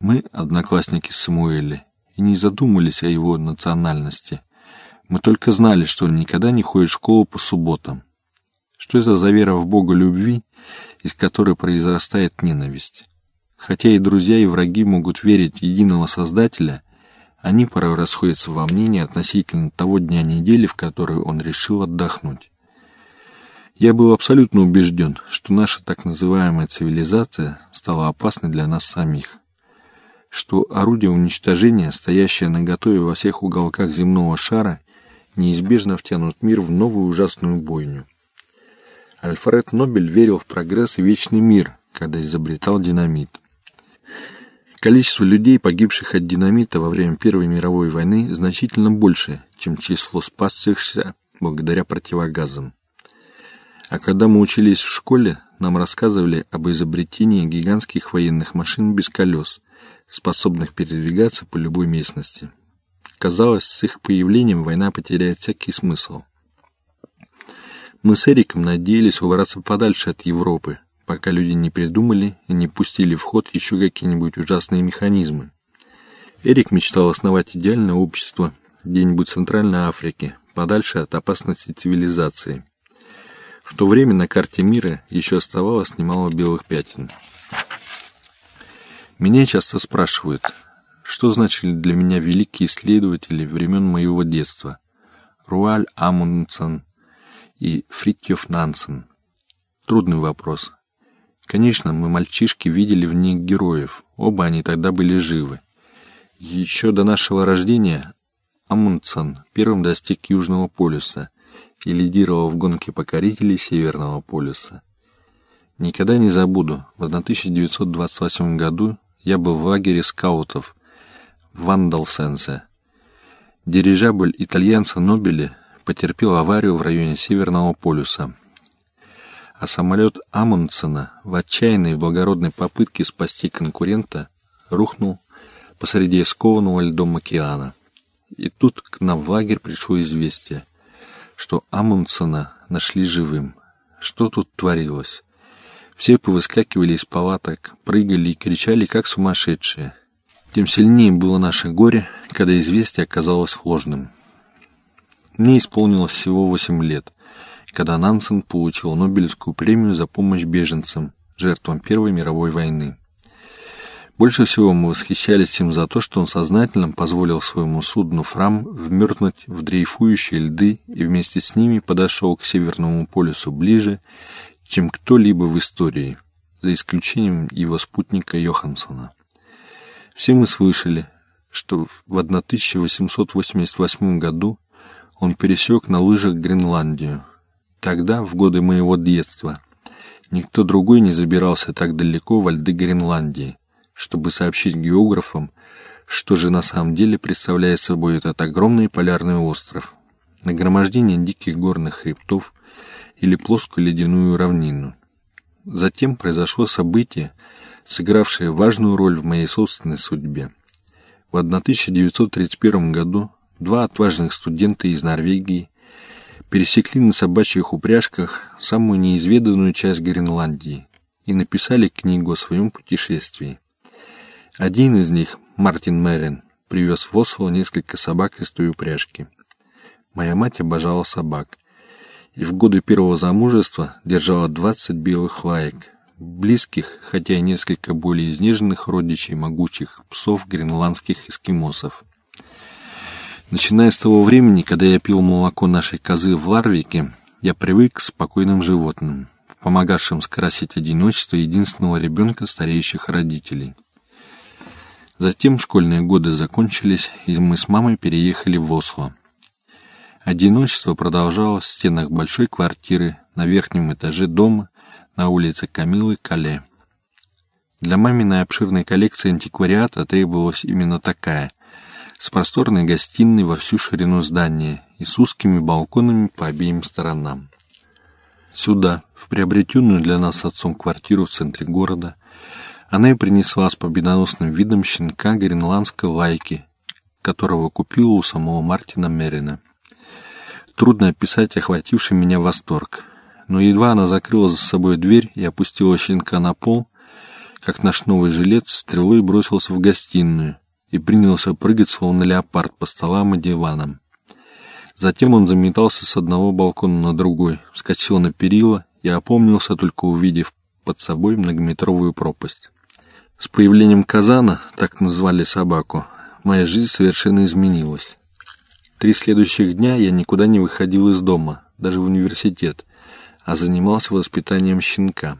Мы, одноклассники Самуэля, и не задумались о его национальности. Мы только знали, что он никогда не ходит в школу по субботам. Что это за вера в Бога любви, из которой произрастает ненависть? Хотя и друзья, и враги могут верить в единого Создателя, они порой расходятся во мнении относительно того дня недели, в который он решил отдохнуть. Я был абсолютно убежден, что наша так называемая цивилизация стала опасной для нас самих, что орудие уничтожения, стоящее наготове во всех уголках земного шара, неизбежно втянут мир в новую ужасную бойню. Альфред Нобель верил в прогресс и вечный мир, когда изобретал динамит. Количество людей, погибших от динамита во время Первой мировой войны, значительно больше, чем число спасшихся благодаря противогазам. А когда мы учились в школе, нам рассказывали об изобретении гигантских военных машин без колес, способных передвигаться по любой местности. Казалось, с их появлением война потеряет всякий смысл. Мы с Эриком надеялись убраться подальше от Европы, пока люди не придумали и не пустили в ход еще какие-нибудь ужасные механизмы. Эрик мечтал основать идеальное общество где-нибудь в Центральной Африке, подальше от опасности цивилизации. В то время на карте мира еще оставалось немало белых пятен. Меня часто спрашивают, что значили для меня великие исследователи времен моего детства Руаль Амундсен и Фритьев Нансен. Трудный вопрос. Конечно, мы, мальчишки, видели в них героев. Оба они тогда были живы. Еще до нашего рождения Амундсен первым достиг Южного полюса, и лидировал в гонке покорителей Северного полюса. Никогда не забуду, в 1928 году я был в лагере скаутов в Вандалсенсе. Дирижабль итальянца Нобиле потерпел аварию в районе Северного полюса, а самолет Амундсена в отчаянной и благородной попытке спасти конкурента рухнул посреди скованного льдом океана. И тут к нам в лагерь пришло известие — что Амундсена нашли живым. Что тут творилось? Все повыскакивали из палаток, прыгали и кричали, как сумасшедшие. Тем сильнее было наше горе, когда известие оказалось ложным. Мне исполнилось всего восемь лет, когда Нансен получил Нобелевскую премию за помощь беженцам, жертвам Первой мировой войны. Больше всего мы восхищались им за то, что он сознательно позволил своему судну «Фрам» вмерзнуть в дрейфующие льды и вместе с ними подошел к Северному полюсу ближе, чем кто-либо в истории, за исключением его спутника Йоханссона. Все мы слышали, что в 1888 году он пересек на лыжах Гренландию. Тогда, в годы моего детства, никто другой не забирался так далеко во льды Гренландии – чтобы сообщить географам, что же на самом деле представляет собой этот огромный полярный остров, нагромождение диких горных хребтов или плоскую ледяную равнину. Затем произошло событие, сыгравшее важную роль в моей собственной судьбе. В 1931 году два отважных студента из Норвегии пересекли на собачьих упряжках самую неизведанную часть Гренландии и написали книгу о своем путешествии. Один из них, Мартин Мерин, привез в Осло несколько собак из той упряжки. Моя мать обожала собак, и в годы первого замужества держала 20 белых лаек, близких, хотя и несколько более изнеженных родичей могучих псов гренландских эскимосов. Начиная с того времени, когда я пил молоко нашей козы в Ларвике, я привык к спокойным животным, помогавшим скрасить одиночество единственного ребенка стареющих родителей – Затем школьные годы закончились, и мы с мамой переехали в Осло. Одиночество продолжалось в стенах большой квартиры на верхнем этаже дома на улице Камилы Кале. Для маминой обширной коллекции антиквариата требовалась именно такая, с просторной гостиной во всю ширину здания и с узкими балконами по обеим сторонам. Сюда, в приобретенную для нас отцом квартиру в центре города, она и принесла с победоносным видом щенка гренландской лайки, которого купила у самого Мартина Мерина. Трудно описать охвативший меня восторг, но едва она закрыла за собой дверь и опустила щенка на пол, как наш новый жилец стрелой бросился в гостиную и принялся прыгать, словно леопард, по столам и диванам. Затем он заметался с одного балкона на другой, вскочил на перила и опомнился, только увидев под собой многометровую пропасть. С появлением Казана, так назвали собаку, моя жизнь совершенно изменилась. Три следующих дня я никуда не выходил из дома, даже в университет, а занимался воспитанием щенка.